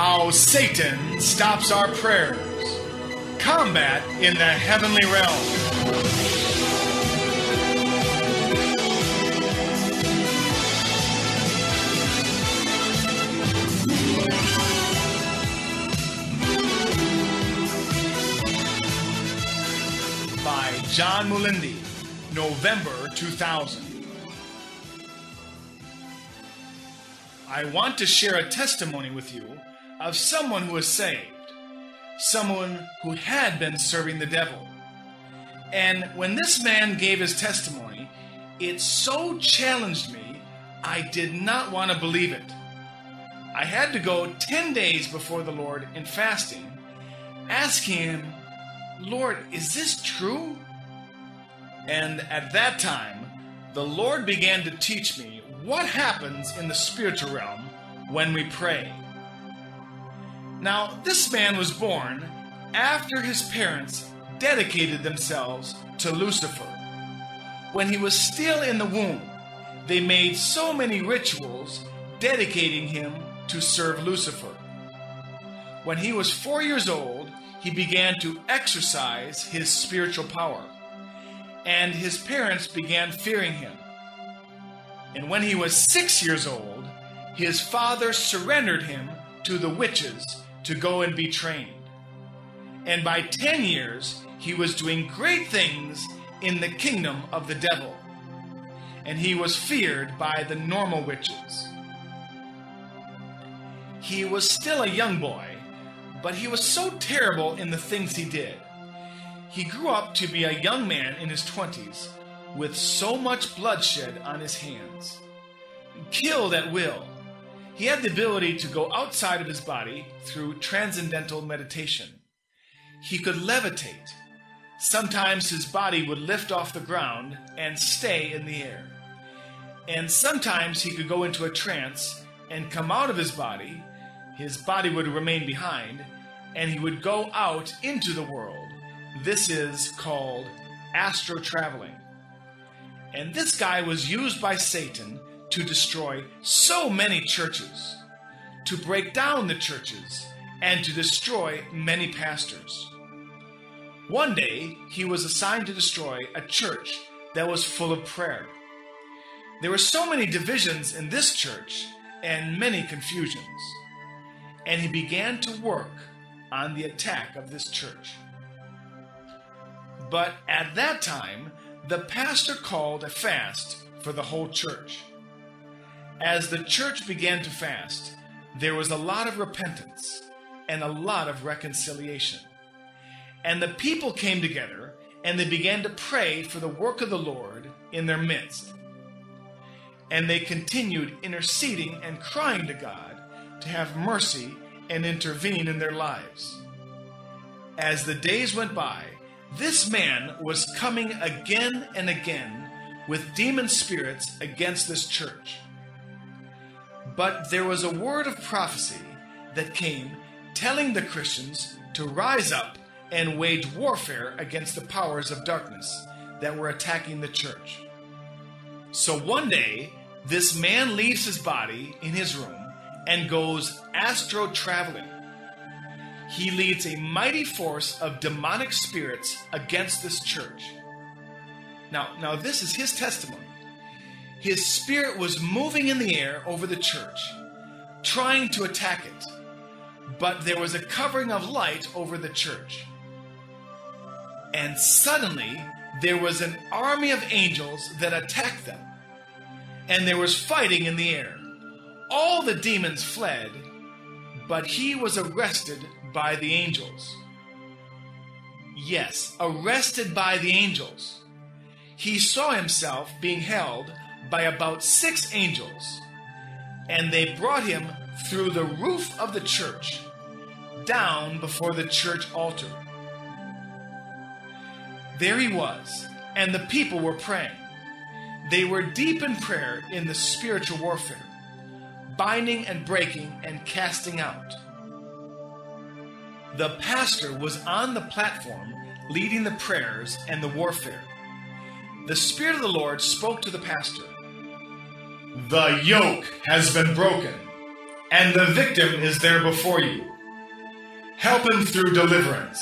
How Satan stops our prayers. Combat in the heavenly realm. By John Mulinde, November 2000. I want to share a testimony with you of someone who was saved, someone who had been serving the devil. And when this man gave his testimony, it so challenged me, I did not want to believe it. I had to go 10 days before the Lord in fasting, asking him, Lord, is this true? And at that time, the Lord began to teach me what happens in the spiritual realm when we pray. Now, this man was born after his parents dedicated themselves to Lucifer. When he was still in the womb, they made so many rituals dedicating him to serve Lucifer. When he was four years old, he began to exercise his spiritual power, and his parents began fearing him. And when he was six years old, his father surrendered him to the witches to go and be trained. And by 10 years, he was doing great things in the kingdom of the devil. And he was feared by the normal witches. He was still a young boy, but he was so terrible in the things he did. He grew up to be a young man in his 20s with so much bloodshed on his hands. Killed at will, he had the ability to go outside of his body through transcendental meditation. He could levitate. Sometimes his body would lift off the ground and stay in the air. And sometimes he could go into a trance and come out of his body. His body would remain behind, and he would go out into the world. This is called astro traveling. And this guy was used by Satan to destroy so many churches, to break down the churches, and to destroy many pastors. One day, he was assigned to destroy a church that was full of prayer. There were so many divisions in this church and many confusions. And he began to work on the attack of this church. But at that time, the pastor called a fast for the whole church. As the church began to fast, there was a lot of repentance and a lot of reconciliation. And the people came together and they began to pray for the work of the Lord in their midst. And they continued interceding and crying to God to have mercy and intervene in their lives. As the days went by, this man was coming again and again with demon spirits against this church. But there was a word of prophecy that came telling the Christians to rise up and wage warfare against the powers of darkness that were attacking the church. So one day, this man leaves his body in his room and goes astro traveling. He leads a mighty force of demonic spirits against this church. Now, now this is his testimony. His spirit was moving in the air over the church, trying to attack it, but there was a covering of light over the church. And suddenly, there was an army of angels that attacked them, and there was fighting in the air. All the demons fled, but he was arrested by the angels. Yes, arrested by the angels. He saw himself being held by about six angels, and they brought him through the roof of the church down before the church altar. There he was, and the people were praying. They were deep in prayer in the spiritual warfare, binding and breaking and casting out. The pastor was on the platform leading the prayers and the warfare. The Spirit of the Lord spoke to the pastor. The yoke has been broken. and the victim is there before you. Help him through deliverance.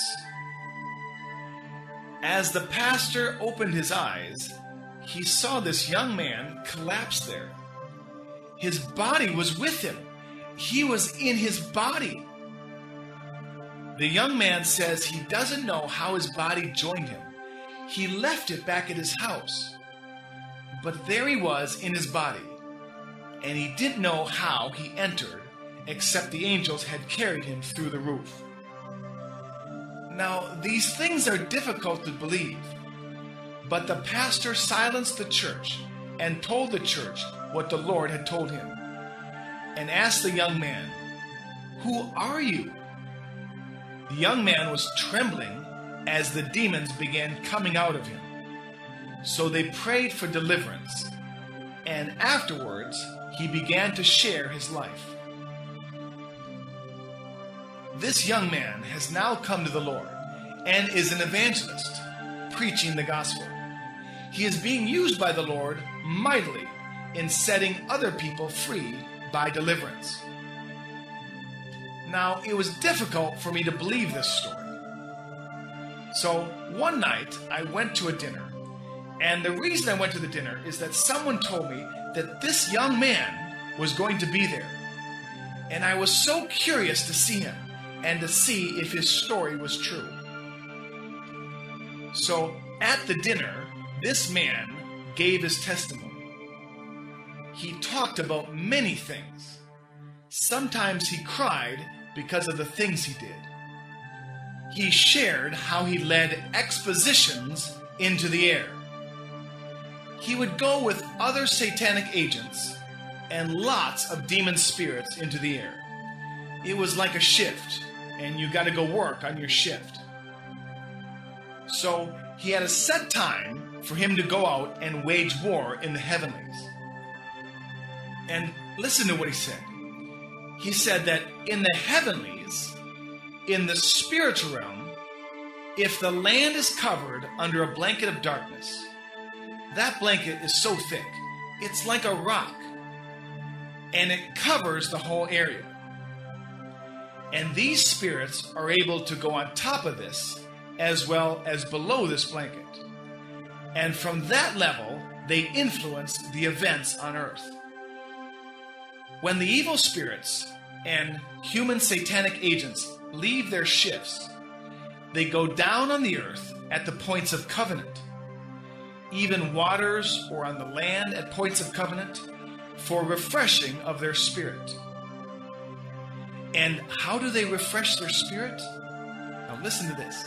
As the pastor opened his eyes, he saw this young man collapse there. His body was with him, he was in his body. The young man says he doesn't know how his body joined him. He left it back at his house. But there he was in his body, and he didn't know how he entered, except the angels had carried him through the roof. Now, these things are difficult to believe, but the pastor silenced the church and told the church what the Lord had told him, and asked the young man, Who are you? The young man was trembling as the demons began coming out of him. So they prayed for deliverance, and afterwards he began to share his life. This young man has now come to the Lord and is an evangelist, preaching the gospel. He is being used by the Lord mightily in setting other people free by deliverance. Now, it was difficult for me to believe this story. So, one night I went to a dinner, and the reason I went to the dinner is that someone told me that this young man was going to be there. And I was so curious to see him and to see if his story was true. So, at the dinner, this man gave his testimony. He talked about many things. Sometimes he cried because of the things he did. He shared how he led expositions into the air. He would go with other satanic agents and lots of demon spirits into the air. It was like a shift, and you got to go work on your shift. So he had a set time for him to go out and wage war in the heavenlies. And listen to what he said he said that in the heavenlies, in the spiritual realm, if the land is covered under a blanket of darkness, that blanket is so thick, it's like a rock, and it covers the whole area. And these spirits are able to go on top of this as well as below this blanket. And from that level, they influence the events on earth. When the evil spirits and human satanic agents leave their shifts, they go down on the earth at the points of covenant, even waters or on the land at points of covenant, for refreshing of their spirit. And how do they refresh their spirit? Now, listen to this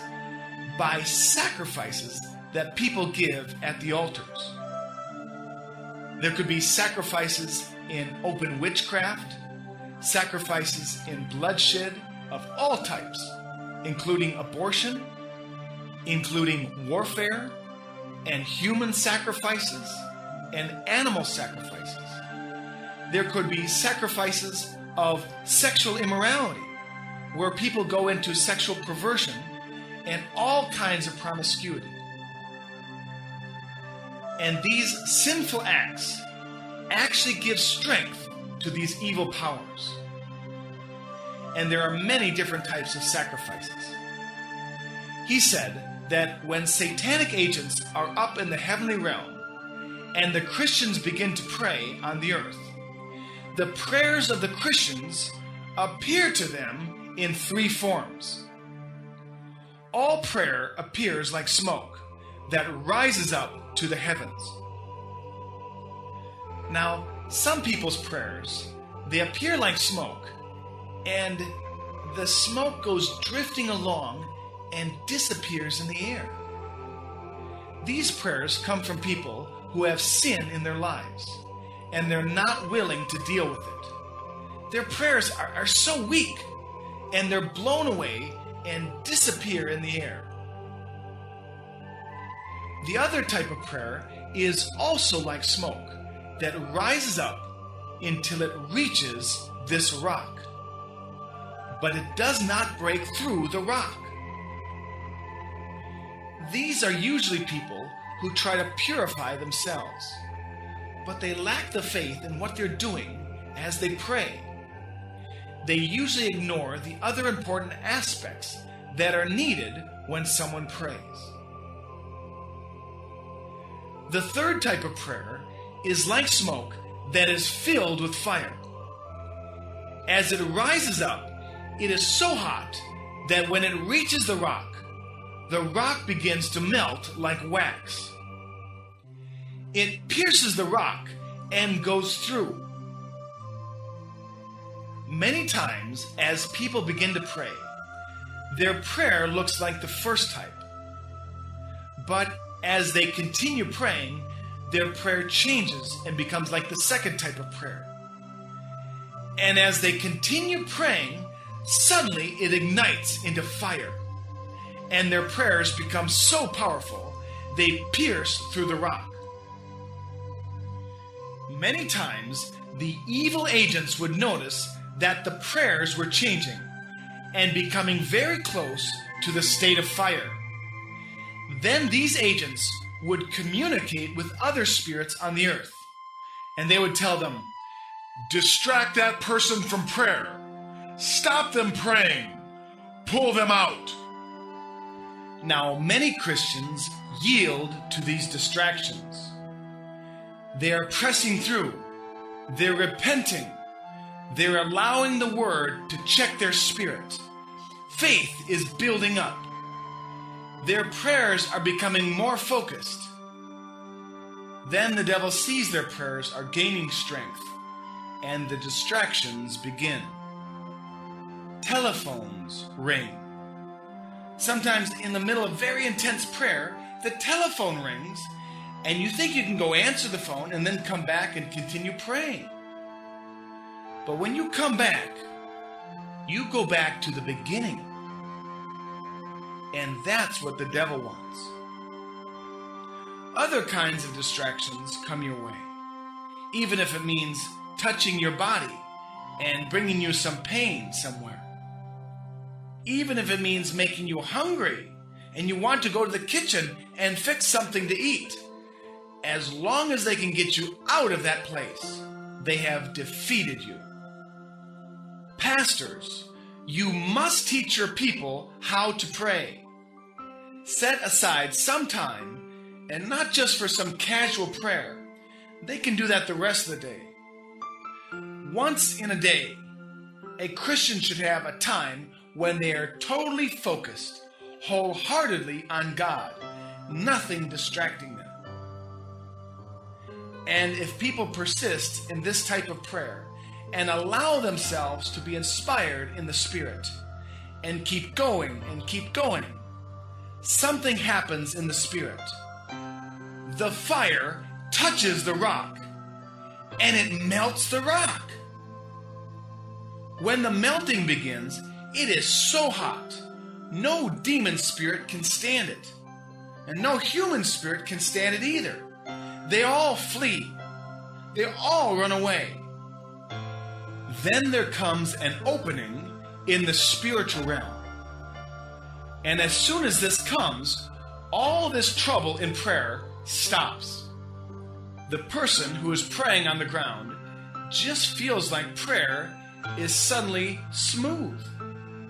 by sacrifices that people give at the altars. There could be sacrifices in open witchcraft, sacrifices in bloodshed of all types, including abortion, including warfare, and human sacrifices and animal sacrifices. There could be sacrifices of sexual immorality, where people go into sexual perversion and all kinds of promiscuity. And these sinful acts actually give strength to these evil powers. And there are many different types of sacrifices. He said that when satanic agents are up in the heavenly realm and the Christians begin to pray on the earth, the prayers of the Christians appear to them in three forms. All prayer appears like smoke that rises up to the heavens. Now, some people's prayers, they appear like smoke, and the smoke goes drifting along and disappears in the air. These prayers come from people who have sin in their lives, and they're not willing to deal with it. Their prayers are, are so weak, and they're blown away and disappear in the air. The other type of prayer is also like smoke that rises up until it reaches this rock. But it does not break through the rock. These are usually people who try to purify themselves, but they lack the faith in what they're doing as they pray, they usually ignore the other important aspects that are needed when someone prays. The third type of prayer is like smoke that is filled with fire. As it rises up, it is so hot that when it reaches the rock, the rock begins to melt like wax. It pierces the rock and goes through. Many times, as people begin to pray, their prayer looks like the first type. But as they continue praying, their prayer changes and becomes like the second type of prayer. And as they continue praying, suddenly it ignites into fire. And their prayers become so powerful, they pierce through the rock. Many times, the evil agents would notice that the prayers were changing and becoming very close to the state of fire. Then these agents would communicate with other spirits on the earth, and they would tell them, Distract that person from prayer, stop them praying, pull them out. Now, many Christians yield to these distractions. They are pressing through, they're repenting, they're allowing the word to check their spirit. Faith is building up. Their prayers are becoming more focused. Then the devil sees their prayers are gaining strength, and the distractions begin. Telephones ring. Sometimes, in the middle of very intense prayer, the telephone rings, and you think you can go answer the phone and then come back and continue praying. But when you come back, you go back to the beginning. And that's what the devil wants. Other kinds of distractions come your way, even if it means touching your body and bringing you some pain somewhere. Even if it means making you hungry and you want to go to the kitchen and fix something to eat. As long as they can get you out of that place, they have defeated you. Pastors, you must teach your people how to pray. Set aside some time, and not just for some casual prayer. They can do that the rest of the day. Once in a day, a Christian should have a time when they are totally focused, wholeheartedly on God, nothing distracting them. And if people persist in this type of prayer, and allow themselves to be inspired in the Spirit and keep going and keep going, something happens in the Spirit. The fire touches the rock and it melts the rock. When the melting begins, it is so hot, no demon spirit can stand it, and no human spirit can stand it either. They all flee, they all run away. Then there comes an opening in the spiritual realm. And as soon as this comes, all this trouble in prayer stops. The person who is praying on the ground just feels like prayer is suddenly smooth,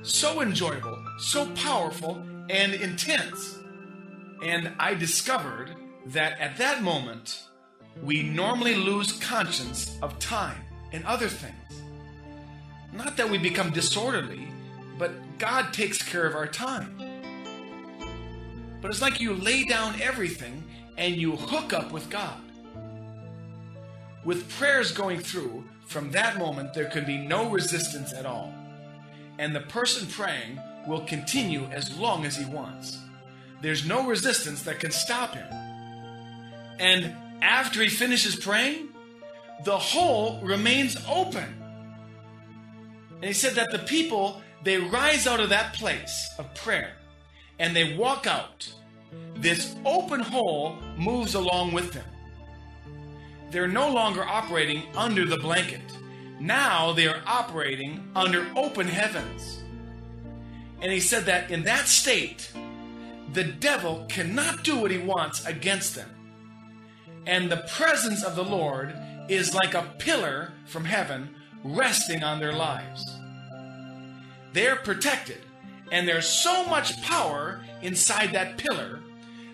so enjoyable, so powerful, and intense. And I discovered that at that moment, we normally lose conscience of time and other things. Not that we become disorderly, but God takes care of our time. But it's like you lay down everything and you hook up with God. With prayers going through, from that moment there can be no resistance at all. And the person praying will continue as long as he wants. There's no resistance that can stop him. And after he finishes praying, the hole remains open. And he said that the people, they rise out of that place of prayer and they walk out. This open hole moves along with them. They're no longer operating under the blanket. Now they are operating under open heavens. And he said that in that state, the devil cannot do what he wants against them. And the presence of the Lord is like a pillar from heaven resting on their lives. they're protected. And there's so much power inside that pillar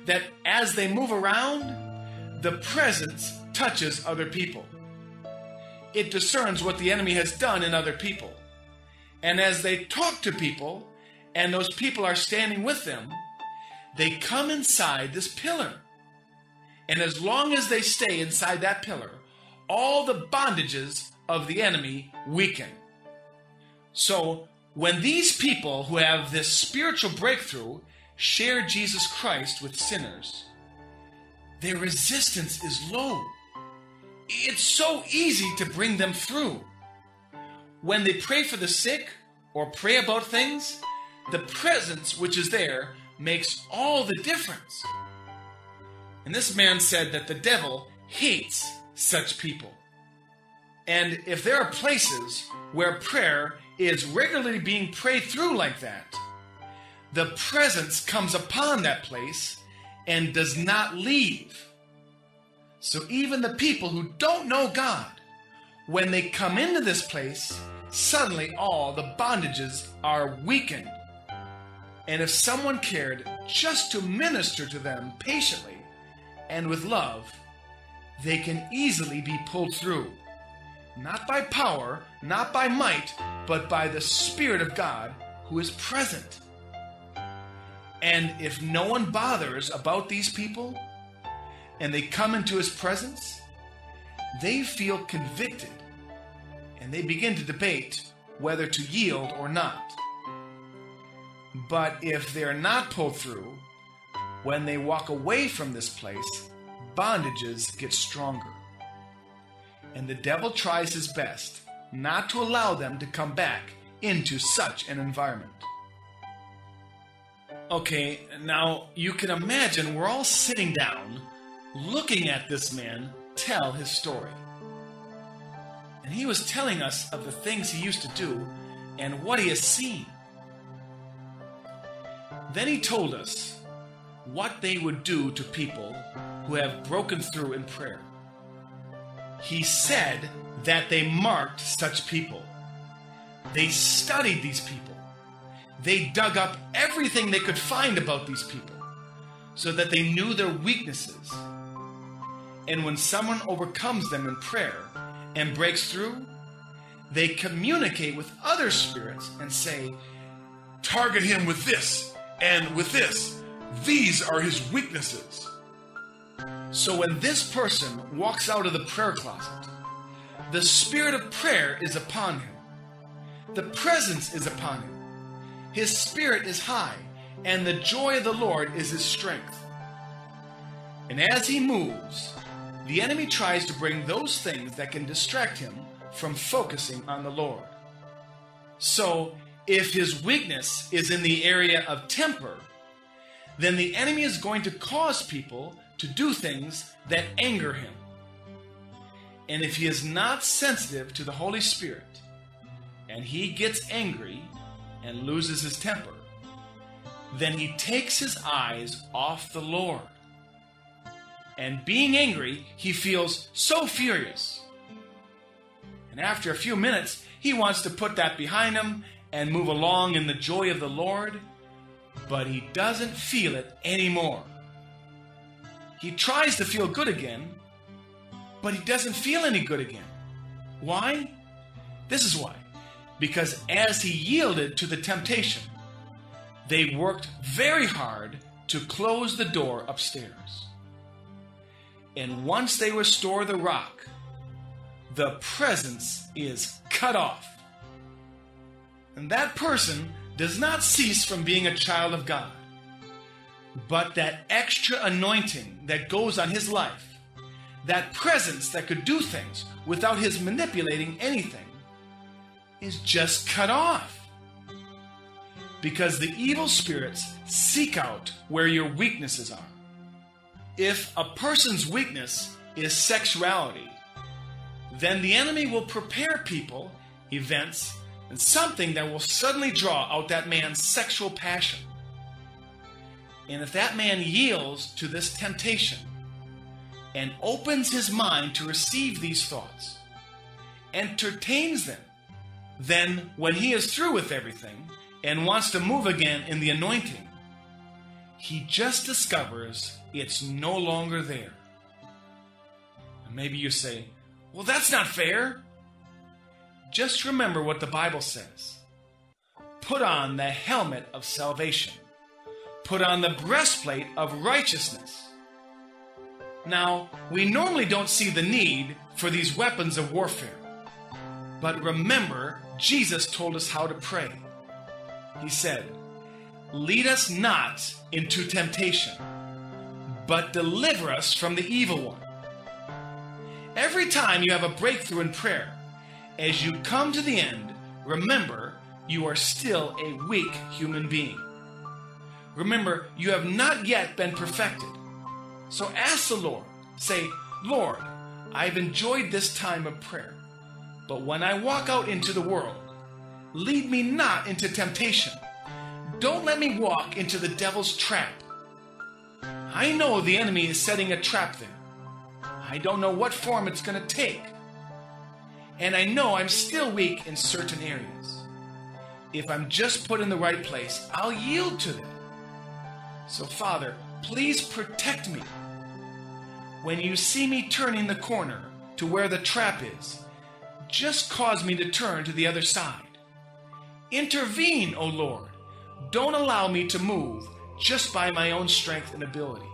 that as they move around, the presence touches other people. It discerns what the enemy has done in other people. And as they talk to people, and those people are standing with them, they come inside this pillar. And as long as they stay inside that pillar, all the bondages of the enemy weaken. So, when these people who have this spiritual breakthrough share Jesus Christ with sinners, their resistance is low. It's so easy to bring them through. When they pray for the sick or pray about things, the presence which is there makes all the difference. And this man said that the devil hates such people. And if there are places where prayer is regularly being prayed through like that, the presence comes upon that place and does not leave. So even the people who don't know God, when they come into this place, suddenly all the bondages are weakened. And if someone cared just to minister to them patiently and with love, they can easily be pulled through. Not by power, not by might, but by the Spirit of God who is present. And if no one bothers about these people and they come into his presence, they feel convicted and they begin to debate whether to yield or not. But if they're not pulled through, when they walk away from this place, bondages get stronger. And the devil tries his best not to allow them to come back into such an environment. Okay, now you can imagine we're all sitting down looking at this man tell his story. And he was telling us of the things he used to do and what he has seen. Then he told us what they would do to people who have broken through in prayer. He said that they marked such people. They studied these people. They dug up everything they could find about these people so that they knew their weaknesses. And when someone overcomes them in prayer and breaks through, they communicate with other spirits and say, Target him with this and with this. These are his weaknesses. So when this person walks out of the prayer closet, the spirit of prayer is upon him. The presence is upon him. His spirit is high, and the joy of the Lord is his strength. And as he moves, the enemy tries to bring those things that can distract him from focusing on the Lord. So, if his weakness is in the area of temper, then the enemy is going to cause people to do things that anger him. And if he is not sensitive to the Holy Spirit and he gets angry and loses his temper, then he takes his eyes off the Lord. And being angry, he feels so furious. And after a few minutes, he wants to put that behind him and move along in the joy of the Lord, but he doesn't feel it anymore. He tries to feel good again, but he doesn't feel any good again. Why? This is why. Because as he yielded to the temptation, they worked very hard to close the door upstairs. And once they restore the rock, the presence is cut off. And that person does not cease from being a child of God. But that extra anointing that goes on his life, that presence that could do things without his manipulating anything, is just cut off. Because the evil spirits seek out where your weaknesses are. If a person's weakness is sexuality, then the enemy will prepare people, events, and something that will suddenly draw out that man's sexual passion. And if that man yields to this temptation and opens his mind to receive these thoughts, entertains them, then when he is through with everything and wants to move again in the anointing, he just discovers it's no longer there. And maybe you say, well, that's not fair. Just remember what the Bible says. Put on the helmet of salvation. Put on the breastplate of righteousness. Now, we normally don't see the need for these weapons of warfare. But remember, Jesus told us how to pray. He said, Lead us not into temptation, but deliver us from the evil one. Every time you have a breakthrough in prayer, as you come to the end, remember you are still a weak human being. Remember, you have not yet been perfected. So ask the Lord. Say, Lord, I've enjoyed this time of prayer, but when I walk out into the world, lead me not into temptation. Don't let me walk into the devil's trap. I know the enemy is setting a trap there. I don't know what form it's going to take. And I know I'm still weak in certain areas. If I'm just put in the right place, I'll yield to it. So, Father, please protect me. When you see me turning the corner to where the trap is, just cause me to turn to the other side. Intervene, O Lord. Don't allow me to move just by my own strength and ability.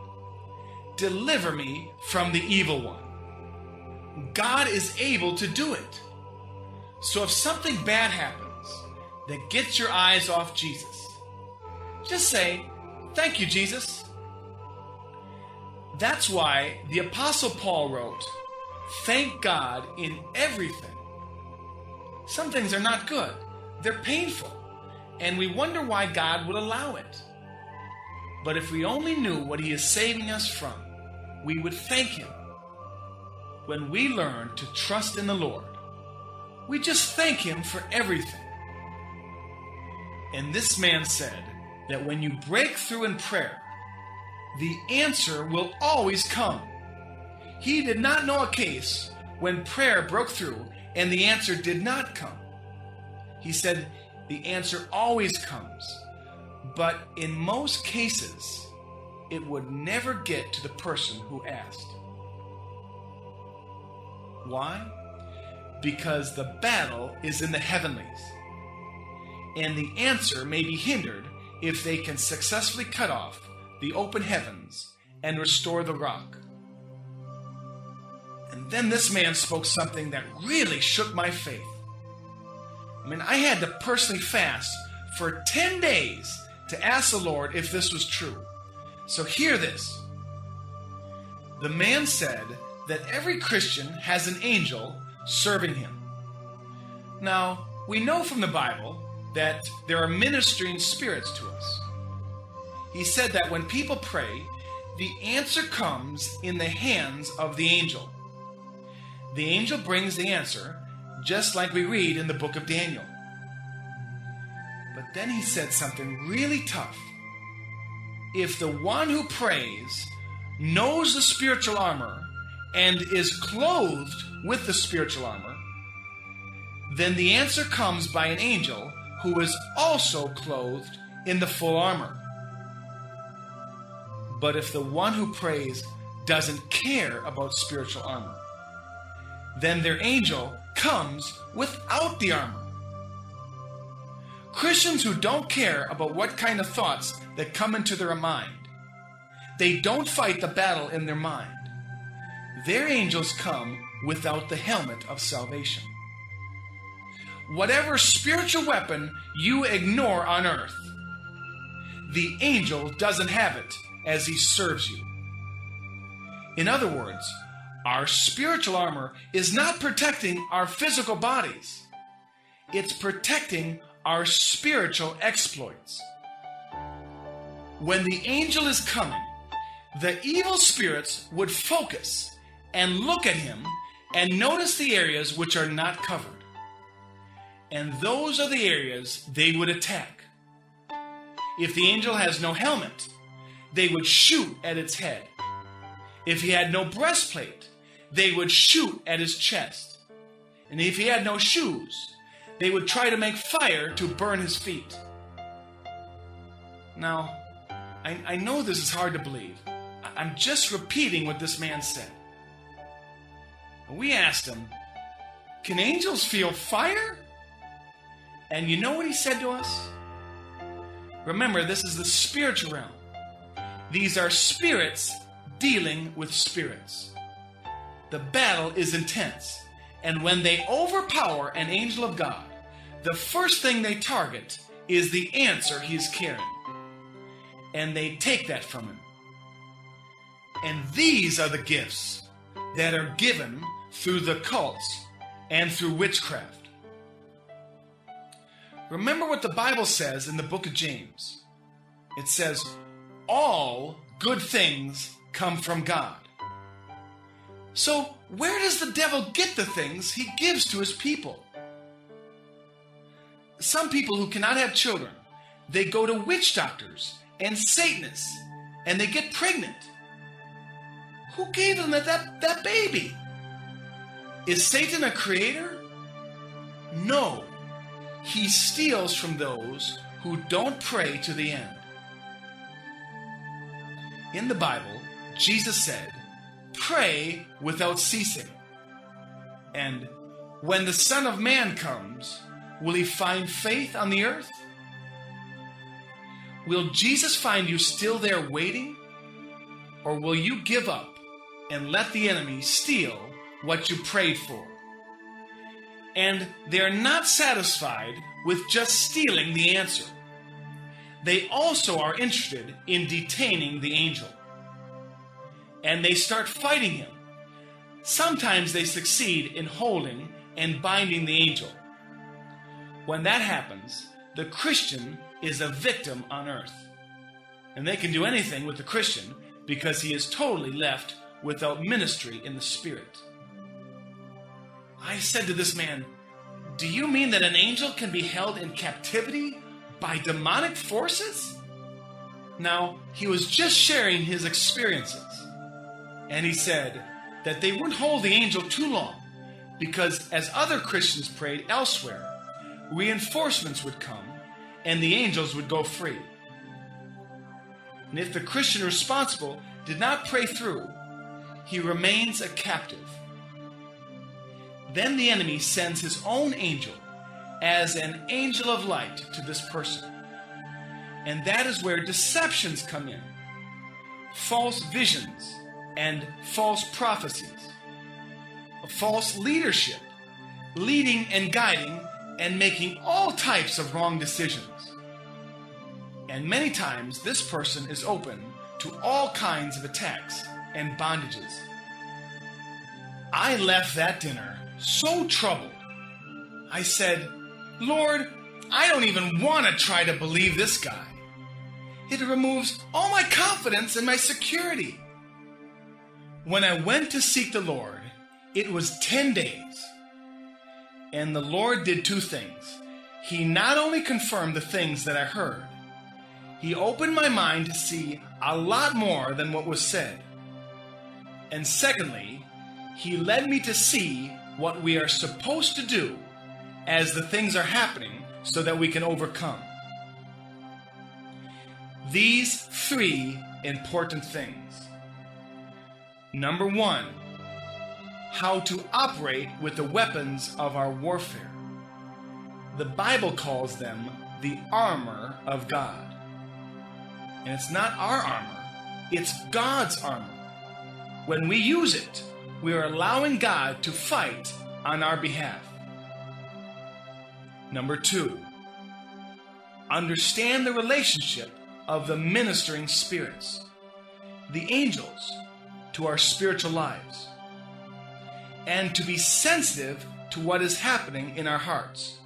Deliver me from the evil one. God is able to do it. So if something bad happens that gets your eyes off Jesus, just say, Thank you, Jesus. That's why the Apostle Paul wrote, Thank God in everything. Some things are not good, they're painful, and we wonder why God would allow it. But if we only knew what He is saving us from, we would thank Him. When we learn to trust in the Lord, we just thank Him for everything. And this man said that when you break through in prayer, the answer will always come. He did not know a case when prayer broke through and the answer did not come. He said the answer always comes, but in most cases, it would never get to the person who asked. Why? Because the battle is in the heavenlies, and the answer may be hindered if they can successfully cut off the open heavens and restore the rock. And then this man spoke something that really shook my faith. I mean, I had to personally fast for 10 days to ask the Lord if this was true. So hear this. The man said that every Christian has an angel serving him. Now, we know from the Bible that there are ministering spirits to us. He said that when people pray, the answer comes in the hands of the angel. The angel brings the answer, just like we read in the book of Daniel. But then he said something really tough. If the one who prays knows the spiritual armor and is clothed with the spiritual armor, then the answer comes by an angel who is also clothed in the full armor. But if the one who prays doesn't care about spiritual armor, then their angel comes without the armor. Christians who don't care about what kind of thoughts that come into their mind, they don't fight the battle in their mind. Their angels come without the helmet of salvation. Whatever spiritual weapon you ignore on earth, the angel doesn't have it as he serves you. In other words, our spiritual armor is not protecting our physical bodies, it's protecting our spiritual exploits. When the angel is coming, the evil spirits would focus and look at him and notice the areas which are not covered. And those are the areas they would attack. If the angel has no helmet, they would shoot at its head. If he had no breastplate, they would shoot at his chest. And if he had no shoes, they would try to make fire to burn his feet. Now, I, I know this is hard to believe. I'm just repeating what this man said. We asked him, Can angels feel fire? And you know what he said to us? Remember, this is the spiritual realm. These are spirits dealing with spirits. The battle is intense, and when they overpower an angel of God, the first thing they target is the answer he's carrying. And they take that from him. And these are the gifts that are given through the cults and through witchcraft. Remember what the Bible says in the book of James. It says, All good things come from God. So, where does the devil get the things he gives to his people? Some people who cannot have children, they go to witch doctors and Satanists and they get pregnant. Who gave them that, that, that baby? Is Satan a creator? No. He steals from those who don't pray to the end. In the Bible, Jesus said, Pray without ceasing. And when the Son of Man comes, will he find faith on the earth? Will Jesus find you still there waiting? Or will you give up and let the enemy steal what you prayed for? And they're not satisfied with just stealing the answer. They also are interested in detaining the angel. And they start fighting him. Sometimes they succeed in holding and binding the angel. When that happens, the Christian is a victim on earth. And they can do anything with the Christian because he is totally left without ministry in the Spirit. I said to this man, Do you mean that an angel can be held in captivity by demonic forces? Now, he was just sharing his experiences. And he said that they wouldn't hold the angel too long because, as other Christians prayed elsewhere, reinforcements would come and the angels would go free. And if the Christian responsible did not pray through, he remains a captive. Then the enemy sends his own angel as an angel of light to this person. And that is where deceptions come in false visions and false prophecies, false leadership, leading and guiding and making all types of wrong decisions. And many times this person is open to all kinds of attacks and bondages. I left that dinner so troubled. I said, Lord, I don't even want to try to believe this guy. It removes all my confidence and my security. When I went to seek the Lord, it was 10 days. And the Lord did two things. He not only confirmed the things that I heard, He opened my mind to see a lot more than what was said. And secondly, He led me to see what we are supposed to do as the things are happening so that we can overcome. These three important things. Number one, how to operate with the weapons of our warfare. The Bible calls them the armor of God. And it's not our armor, it's God's armor. When we use it, we are allowing God to fight on our behalf. Number two, understand the relationship of the ministering spirits, the angels, to our spiritual lives, and to be sensitive to what is happening in our hearts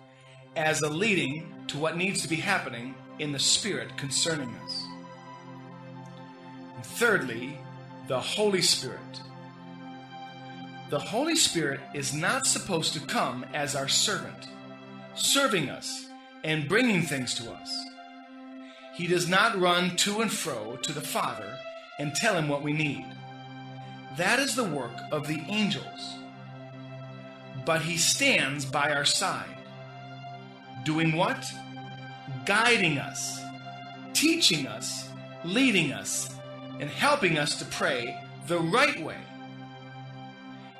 as a leading to what needs to be happening in the spirit concerning us. And thirdly, the Holy Spirit. The Holy Spirit is not supposed to come as our servant, serving us and bringing things to us. He does not run to and fro to the Father and tell him what we need. That is the work of the angels. But he stands by our side, Doing what? Guiding us, teaching us, leading us, and helping us to pray the right way.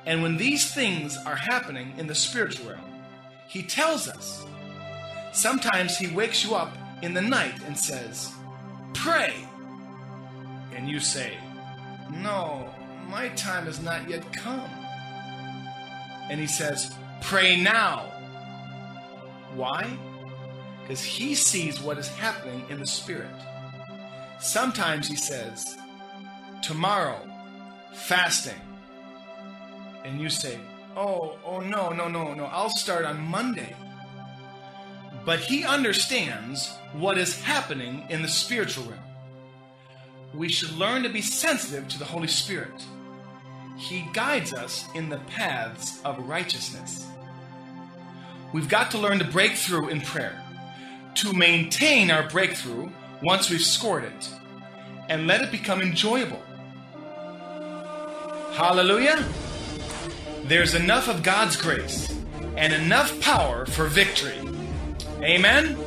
And when these things are happening in the spiritual realm, He tells us. Sometimes He wakes you up in the night and says, Pray. And you say, No, my time has not yet come. And He says, Pray now. Why? Because He sees what is happening in the Spirit. Sometimes He says, Tomorrow, fasting. And you say, Oh, oh, no, no, no, no, I'll start on Monday. But He understands what is happening in the spiritual realm. We should learn to be sensitive to the Holy Spirit. He guides us in the paths of righteousness. We've got to learn to break through in prayer, to maintain our breakthrough once we've scored it, and let it become enjoyable. Hallelujah! There's enough of God's grace and enough power for victory. Amen?